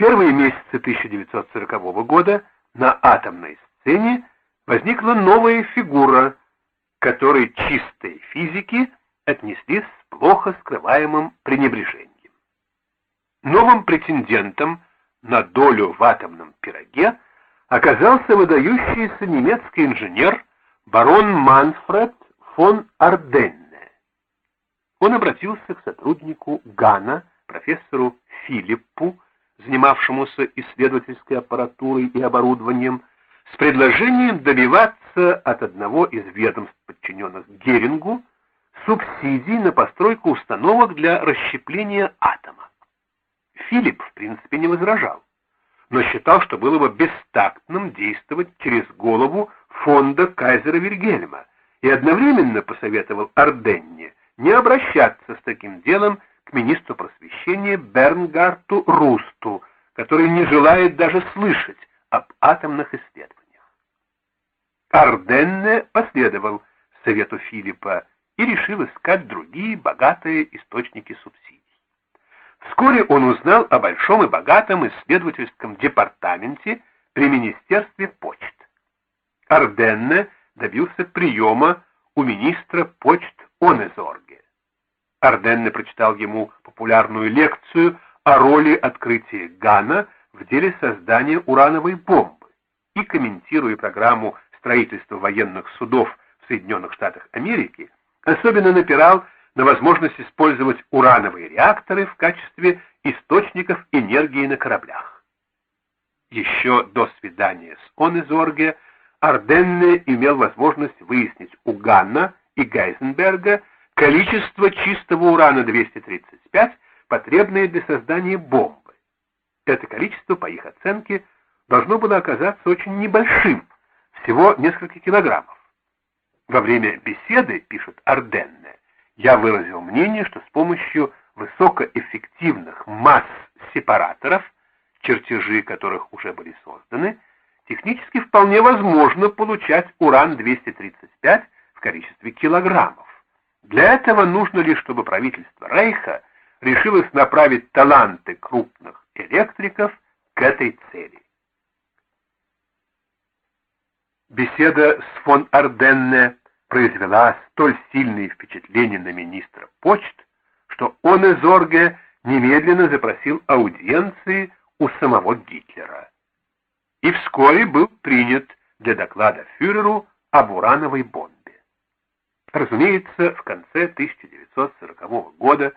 первые месяцы 1940 года на атомной сцене возникла новая фигура, которой чистые физики отнеслись с плохо скрываемым пренебрежением. Новым претендентом на долю в атомном пироге оказался выдающийся немецкий инженер барон Манфред фон Арденне. Он обратился к сотруднику Гана, профессору Филиппу, занимавшемуся исследовательской аппаратурой и оборудованием, с предложением добиваться от одного из ведомств, подчиненных Герингу, субсидий на постройку установок для расщепления атома. Филипп, в принципе, не возражал, но считал, что было бы бестактным действовать через голову фонда кайзера Вильгельма и одновременно посоветовал Арденне не обращаться с таким делом к министру просвещения Бернгарту Русту, который не желает даже слышать об атомных исследованиях. Арденне последовал совету Филиппа и решил искать другие богатые источники субсидий. Вскоре он узнал о большом и богатом исследовательском департаменте при Министерстве почт. Арденне добился приема у министра почт Онезорге. Арденне прочитал ему популярную лекцию о роли открытия Гана в деле создания урановой бомбы и, комментируя программу строительства военных судов в Соединенных Штатах Америки, особенно напирал на возможность использовать урановые реакторы в качестве источников энергии на кораблях. Еще до свидания с Онезорге Арденне имел возможность выяснить у Ганна и Гайзенберга количество чистого урана-235, потребное для создания бомбы. Это количество, по их оценке, должно было оказаться очень небольшим, всего несколько килограммов. Во время беседы, пишет Арденне, я выразил мнение, что с помощью высокоэффективных масс-сепараторов, чертежи которых уже были созданы, технически вполне возможно получать уран-235 в количестве килограммов. Для этого нужно лишь, чтобы правительство Рейха решилось направить таланты крупных электриков к этой цели. Беседа с фон Арденне произвела столь сильное впечатление на министра почт, что он из Орге немедленно запросил аудиенции у самого Гитлера. И вскоре был принят для доклада фюреру об урановой бомбе. Разумеется, в конце 1940 года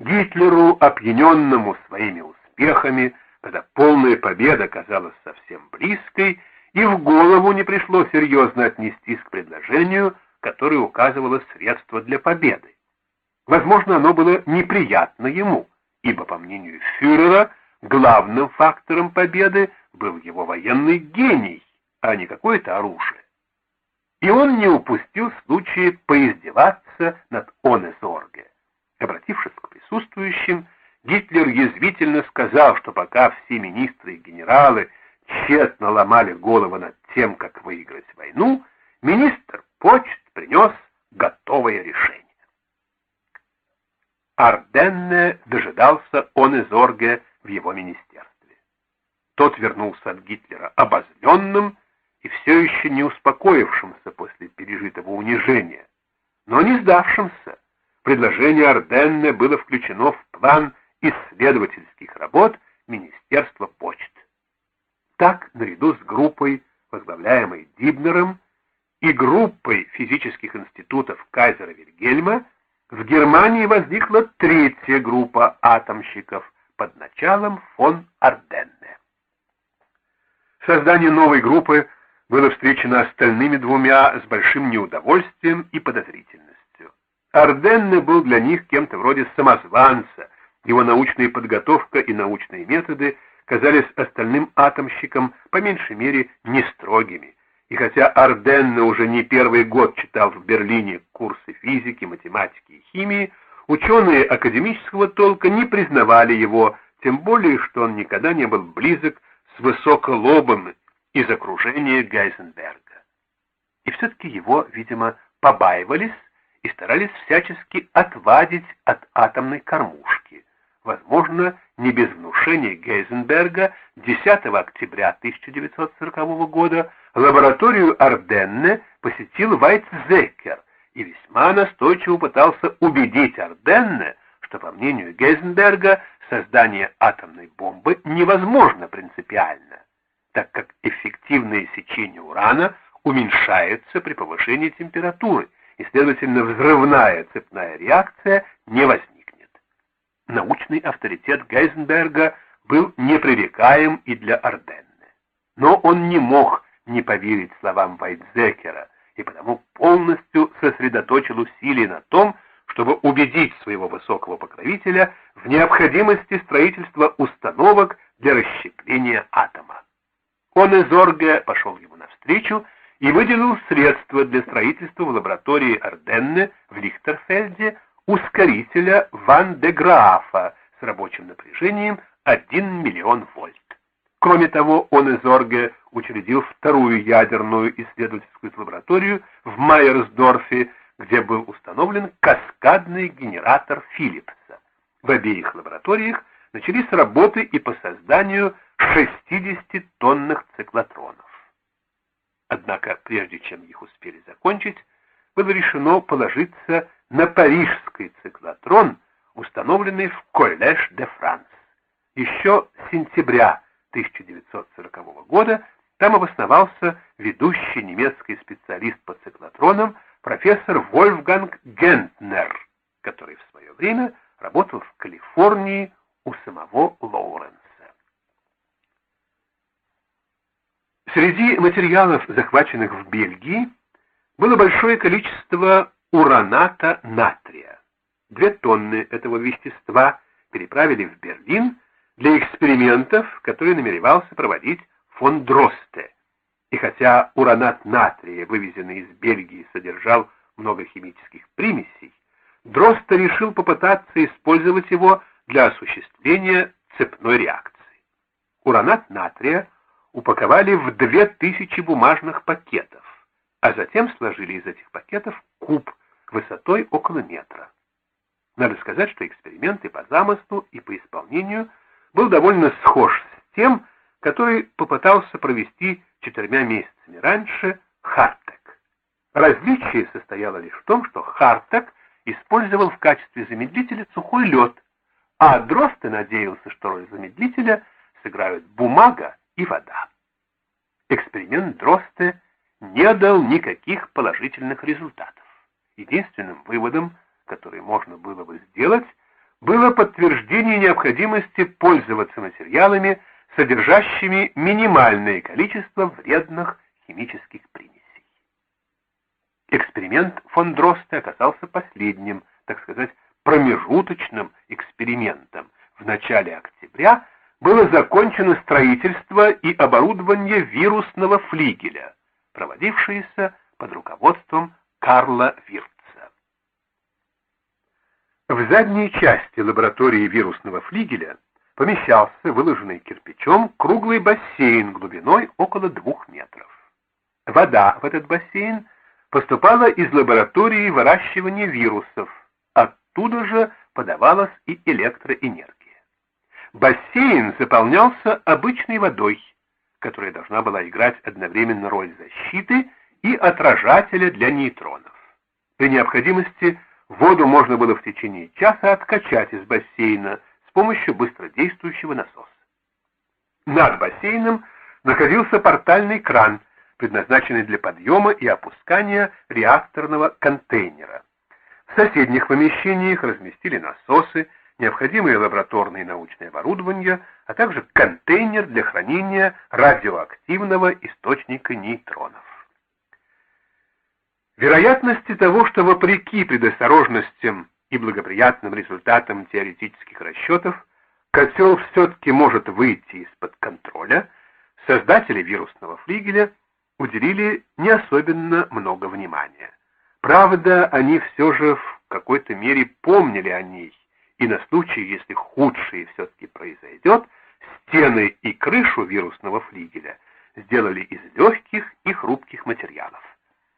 Гитлеру, опьяненному своими успехами, когда полная победа казалась совсем близкой, и в голову не пришло серьезно отнестись к предложению, которое указывало средства для победы. Возможно, оно было неприятно ему, ибо, по мнению фюрера, главным фактором победы был его военный гений, а не какое-то оружие. И он не упустил случая поиздеваться над Онесорге. Обратившись к присутствующим, Гитлер язвительно сказал, что пока все министры и генералы тщетно ломали головы над тем, как выиграть войну, министр почт принес готовое решение. Арденне дожидался он из Орге в его министерстве. Тот вернулся от Гитлера обозленным и все еще не успокоившимся после пережитого унижения, но не сдавшимся. Предложение Арденне было включено в план исследовательских работ Министерства почт. Так, наряду с группой, возглавляемой Дибнером, и группой физических институтов Кайзера Вильгельма, в Германии возникла третья группа атомщиков под началом фон Арденне. Создание новой группы было встречено остальными двумя с большим неудовольствием и подозрительностью. Арденне был для них кем-то вроде самозванца, его научная подготовка и научные методы казались остальным атомщикам по меньшей мере не строгими. И хотя Арденне уже не первый год читал в Берлине курсы физики, математики и химии, ученые академического толка не признавали его, тем более, что он никогда не был близок с высоколобым из окружения Гайзенберга. И все-таки его, видимо, побаивались и старались всячески отвадить от атомной кормушки, возможно, не без внушения Гейзенберга 10 октября 1940 года лабораторию Арденне посетил Вайтзекер и весьма настойчиво пытался убедить Арденне, что, по мнению Гейзенберга, создание атомной бомбы невозможно принципиально, так как эффективное сечение урана уменьшается при повышении температуры, и, следовательно, взрывная цепная реакция не возникнет. Научный авторитет Гейзенберга был непререкаем и для Арденне. Но он не мог не поверить словам Вайтзекера, и потому полностью сосредоточил усилия на том, чтобы убедить своего высокого покровителя в необходимости строительства установок для расщепления атома. Он из Орга пошел ему навстречу и выделил средства для строительства в лаборатории Арденне в Лихтерфельде ускорителя Ван де Графа с рабочим напряжением 1 миллион вольт. Кроме того, он из Орге учредил вторую ядерную исследовательскую лабораторию в Майерсдорфе, где был установлен каскадный генератор Филлипса. В обеих лабораториях начались работы и по созданию 60-тонных циклотронов. Однако, прежде чем их успели закончить, было решено положиться на парижский циклотрон, установленный в Коллеж де Франс. Еще с сентября 1940 года там обосновался ведущий немецкий специалист по циклотронам профессор Вольфганг Гентнер, который в свое время работал в Калифорнии у самого Лоуренса. Среди материалов, захваченных в Бельгии, было большое количество ураната натрия. Две тонны этого вещества переправили в Берлин для экспериментов, которые намеревался проводить фон Дросте. И хотя уранат натрия, вывезенный из Бельгии, содержал много химических примесей, Дросте решил попытаться использовать его для осуществления цепной реакции. Уранат натрия упаковали в 2000 бумажных пакетов, а затем сложили из этих пакетов куб высотой около метра. Надо сказать, что эксперименты по замыслу и по исполнению был довольно схож с тем, который попытался провести четырьмя месяцами раньше Хартек. Различие состояло лишь в том, что Хартек использовал в качестве замедлителя сухой лед, а Дросте надеялся, что роль замедлителя сыграют бумага и вода. Эксперимент Дросте не дал никаких положительных результатов. Единственным выводом, который можно было бы сделать, было подтверждение необходимости пользоваться материалами, содержащими минимальное количество вредных химических примесей. Эксперимент фон Дросте оказался последним, так сказать, промежуточным экспериментом. В начале октября было закончено строительство и оборудование вирусного флигеля, проводившееся под руководством Карла Вирца. В задней части лаборатории вирусного флигеля помещался выложенный кирпичом круглый бассейн глубиной около двух метров. Вода в этот бассейн поступала из лаборатории выращивания вирусов, оттуда же подавалась и электроэнергия. Бассейн заполнялся обычной водой, которая должна была играть одновременно роль защиты и отражателя для нейтронов. При необходимости воду можно было в течение часа откачать из бассейна с помощью быстродействующего насоса. Над бассейном находился портальный кран, предназначенный для подъема и опускания реакторного контейнера. В соседних помещениях разместили насосы, необходимое лабораторное и научное оборудование, а также контейнер для хранения радиоактивного источника нейтронов. Вероятности того, что вопреки предосторожностям и благоприятным результатам теоретических расчетов котел все-таки может выйти из-под контроля, создатели вирусного флигеля уделили не особенно много внимания. Правда, они все же в какой-то мере помнили о ней, и на случай, если худшее все-таки произойдет, стены и крышу вирусного флигеля сделали из легких и хрупких материалов.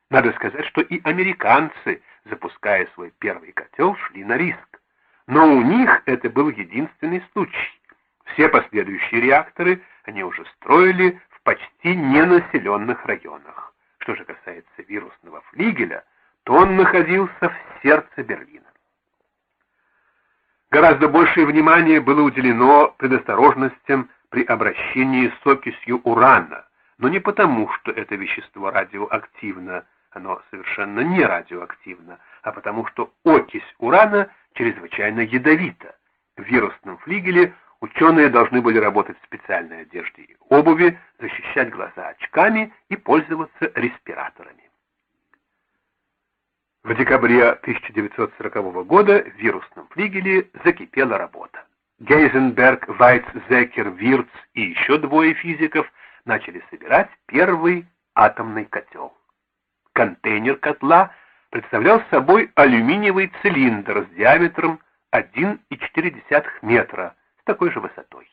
Надо сказать, что и американцы, запуская свой первый котел, шли на риск. Но у них это был единственный случай, Все последующие реакторы они уже строили в почти ненаселенных районах. Что же касается вирусного флигеля, то он находился в сердце Берлина. Гораздо большее внимание было уделено предосторожностям при обращении с окисью урана, но не потому, что это вещество радиоактивно, оно совершенно не радиоактивно, а потому что окись урана чрезвычайно ядовита. В вирусном флигеле ученые должны были работать в специальной одежде и обуви, защищать глаза очками и пользоваться респираторами. В декабре 1940 года в вирусном флигеле закипела работа. Гейзенберг, Вайцзекер, Вирц и еще двое физиков начали собирать первый атомный котел. Контейнер котла представлял собой алюминиевый цилиндр с диаметром 1,4 метра с такой же высотой.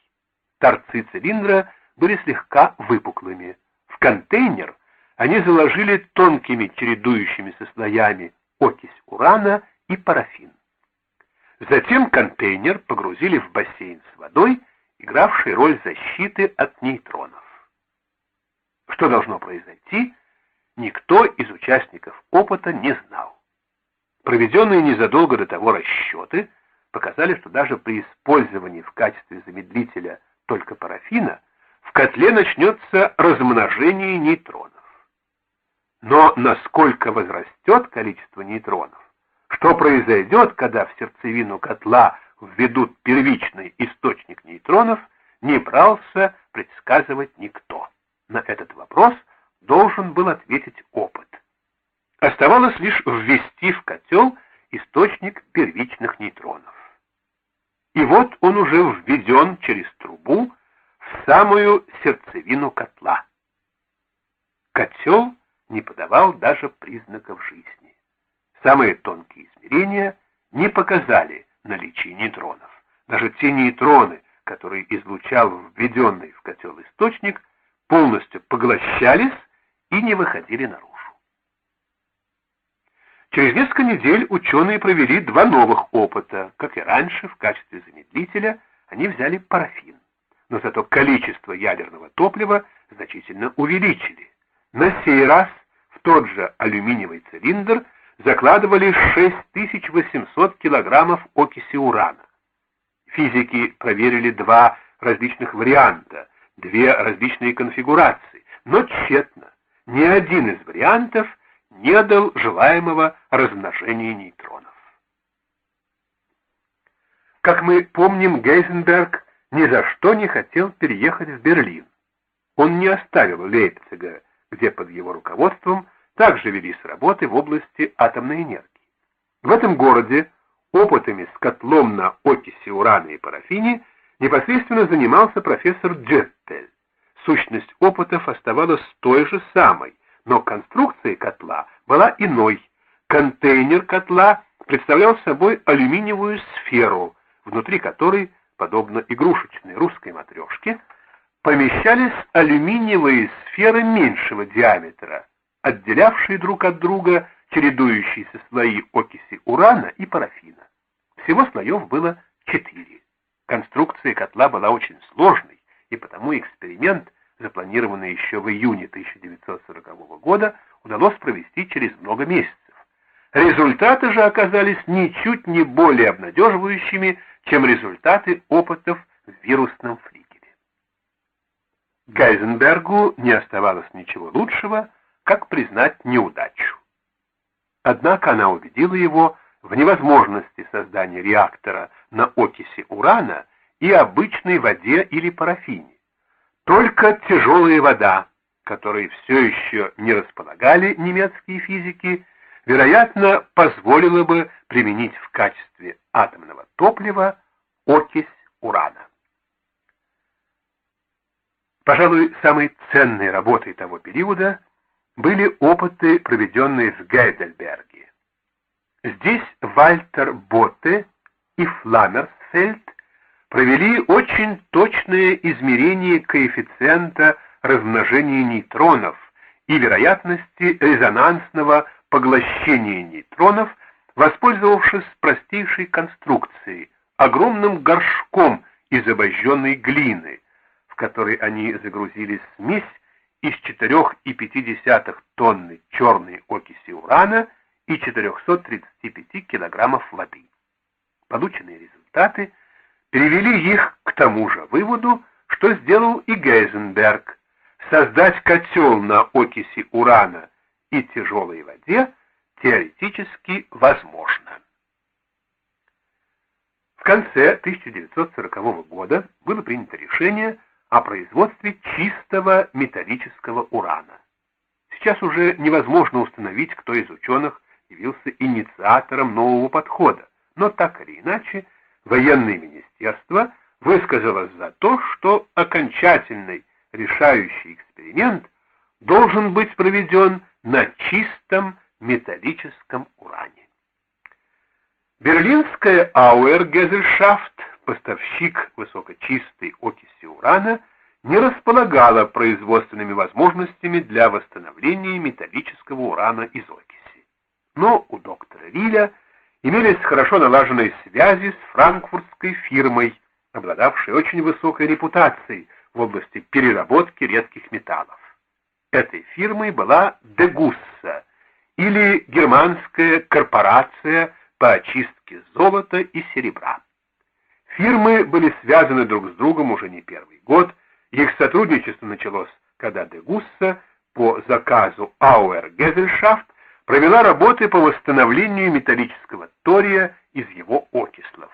Торцы цилиндра были слегка выпуклыми. В контейнер они заложили тонкими чередующимися слоями окись урана и парафин. Затем контейнер погрузили в бассейн с водой, игравший роль защиты от нейтронов. Что должно произойти, никто из участников опыта не знал. Проведенные незадолго до того расчеты показали, что даже при использовании в качестве замедлителя только парафина в котле начнется размножение нейтронов. Но насколько возрастет количество нейтронов, что произойдет, когда в сердцевину котла введут первичный источник нейтронов, не брался предсказывать никто. На этот вопрос должен был ответить опыт. Оставалось лишь ввести в котел источник первичных нейтронов. И вот он уже введен через трубу в самую сердцевину котла. Котел не подавал даже признаков жизни. Самые тонкие измерения не показали наличие нейтронов. Даже те нейтроны, которые излучал введенный в котел источник, полностью поглощались и не выходили наружу. Через несколько недель ученые провели два новых опыта. Как и раньше, в качестве замедлителя они взяли парафин. Но зато количество ядерного топлива значительно увеличили. На сей раз в тот же алюминиевый цилиндр закладывали 6800 килограммов окиси урана. Физики проверили два различных варианта, две различные конфигурации, но тщетно. Ни один из вариантов не дал желаемого размножения нейтронов. Как мы помним, Гейзенберг ни за что не хотел переехать в Берлин. Он не оставил Лейпцига где под его руководством также велись работы в области атомной энергии. В этом городе опытами с котлом на окиси урана и парафине непосредственно занимался профессор Джетпель. Сущность опытов оставалась той же самой, но конструкция котла была иной. Контейнер котла представлял собой алюминиевую сферу, внутри которой, подобно игрушечной русской матрешке, помещались алюминиевые сферы меньшего диаметра, отделявшие друг от друга чередующиеся слои окиси урана и парафина. Всего слоев было четыре. Конструкция котла была очень сложной, и потому эксперимент, запланированный еще в июне 1940 года, удалось провести через много месяцев. Результаты же оказались ничуть не более обнадеживающими, чем результаты опытов в вирусном флиге. Гайзенбергу не оставалось ничего лучшего, как признать неудачу. Однако она убедила его в невозможности создания реактора на окиси урана и обычной воде или парафине. Только тяжелая вода, которой все еще не располагали немецкие физики, вероятно, позволила бы применить в качестве атомного топлива окись урана. Пожалуй, самой ценной работой того периода были опыты, проведенные в Гейдельберге. Здесь Вальтер Ботте и Фламерсфельд провели очень точное измерение коэффициента размножения нейтронов и вероятности резонансного поглощения нейтронов, воспользовавшись простейшей конструкцией, огромным горшком из обожженной глины, в которой они загрузили смесь из 4,5 тонны черной окиси урана и 435 килограммов воды. Полученные результаты привели их к тому же выводу, что сделал и Гейзенберг. Создать котел на окиси урана и тяжелой воде теоретически возможно. В конце 1940 года было принято решение о производстве чистого металлического урана. Сейчас уже невозможно установить, кто из ученых явился инициатором нового подхода, но так или иначе военное министерство высказалось за то, что окончательный решающий эксперимент должен быть проведен на чистом металлическом уране. Берлинская Ауэр-Гезельшафт, поставщик высокочистой окиси урана, не располагала производственными возможностями для восстановления металлического урана из окиси. Но у доктора Риля имелись хорошо налаженные связи с франкфуртской фирмой, обладавшей очень высокой репутацией в области переработки редких металлов. Этой фирмой была Дегусса, или Германская корпорация по очистке золота и серебра. Фирмы были связаны друг с другом уже не первый год, их сотрудничество началось, когда Дегусса по заказу Ауэр Гезельшафт провела работы по восстановлению металлического тория из его окислов.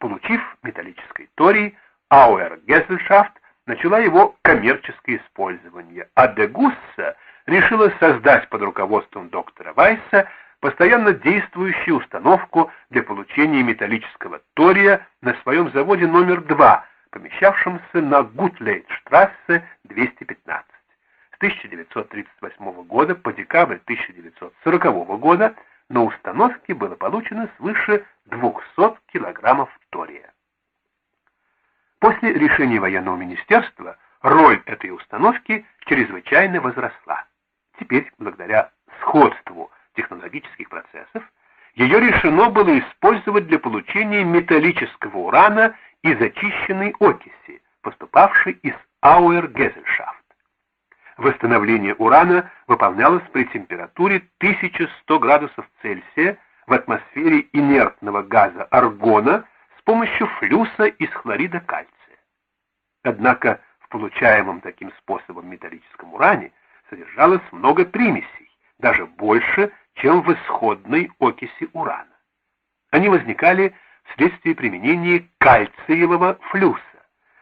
Получив металлический торий, Ауэр Гезельшафт начала его коммерческое использование, а Дегусса решила создать под руководством доктора Вайса постоянно действующую установку для получения металлического тория на своем заводе номер 2, помещавшемся на Гутлейдштрассе 215. С 1938 года по декабрь 1940 года на установке было получено свыше 200 килограммов тория. После решения военного министерства роль этой установки чрезвычайно возросла. Теперь, благодаря сходству технологических процессов, ее решено было использовать для получения металлического урана из очищенной окиси, поступавшей из Ауэр-Гезельшафт. Восстановление урана выполнялось при температуре 1100 градусов Цельсия в атмосфере инертного газа аргона с помощью флюса из хлорида кальция. Однако в получаемом таким способом металлическом уране содержалось много примесей, даже больше, чем в исходной окиси урана. Они возникали вследствие применения кальциевого флюса,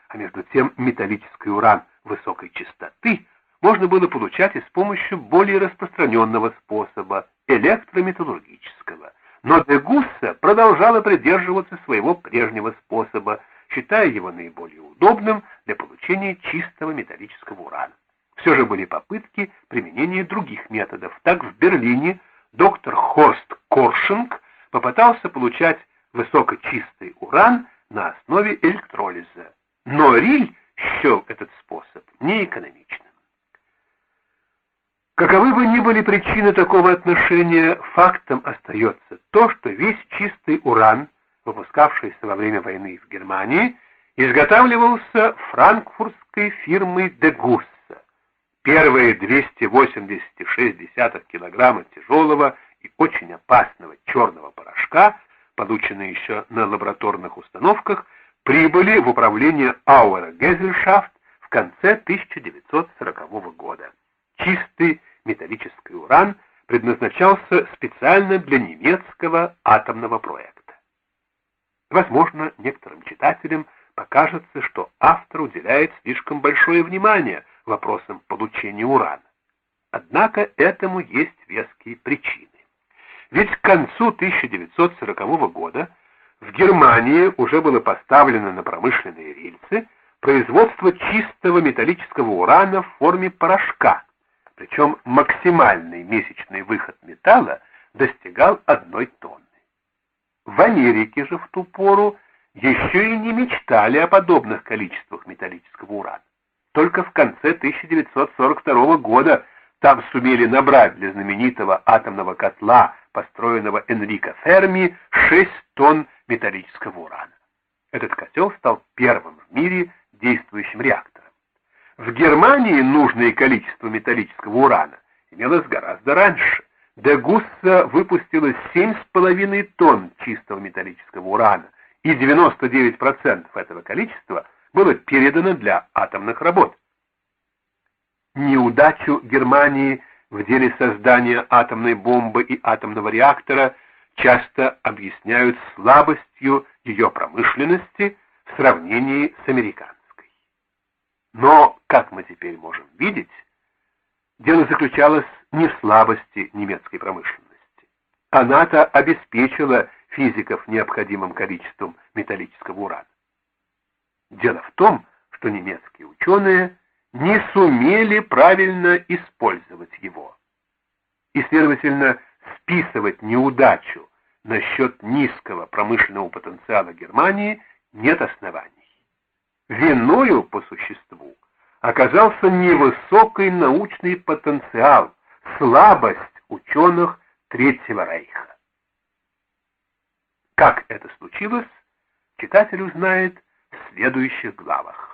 а между тем металлический уран высокой частоты можно было получать и с помощью более распространенного способа электрометаллургического. Но Дегусса продолжала придерживаться своего прежнего способа, считая его наиболее удобным для получения чистого металлического урана. Все же были попытки применения других методов. Так в Берлине доктор Хорст Коршинг попытался получать высокочистый уран на основе электролиза. Но Риль счел этот способ неэкономичным. Каковы бы ни были причины такого отношения, фактом остается то, что весь чистый уран, выпускавшийся во время войны в Германии, изготавливался франкфуртской фирмой Дегус, Первые 286 килограмма тяжелого и очень опасного черного порошка, полученные еще на лабораторных установках, прибыли в управление Ауэра Гезельшафт в конце 1940 года. Чистый металлический уран предназначался специально для немецкого атомного проекта. Возможно, некоторым читателям покажется, что автор уделяет слишком большое внимание – вопросам получения урана. Однако этому есть веские причины. Ведь к концу 1940 года в Германии уже было поставлено на промышленные рельсы производство чистого металлического урана в форме порошка, причем максимальный месячный выход металла достигал одной тонны. В Америке же в ту пору еще и не мечтали о подобных количествах металлического урана. Только в конце 1942 года там сумели набрать для знаменитого атомного котла, построенного Энрико Ферми, 6 тонн металлического урана. Этот котел стал первым в мире действующим реактором. В Германии нужное количество металлического урана имелось гораздо раньше. Дегусса выпустила 7,5 тонн чистого металлического урана, и 99% этого количества было передано для атомных работ. Неудачу Германии в деле создания атомной бомбы и атомного реактора часто объясняют слабостью ее промышленности в сравнении с американской. Но, как мы теперь можем видеть, дело заключалось не в слабости немецкой промышленности. Она-то обеспечила физиков необходимым количеством металлического урана. Дело в том, что немецкие ученые не сумели правильно использовать его. И, следовательно, списывать неудачу насчет низкого промышленного потенциала Германии нет оснований. Виною, по существу, оказался невысокий научный потенциал, слабость ученых Третьего Рейха. Как это случилось, читатель узнает следующих главах.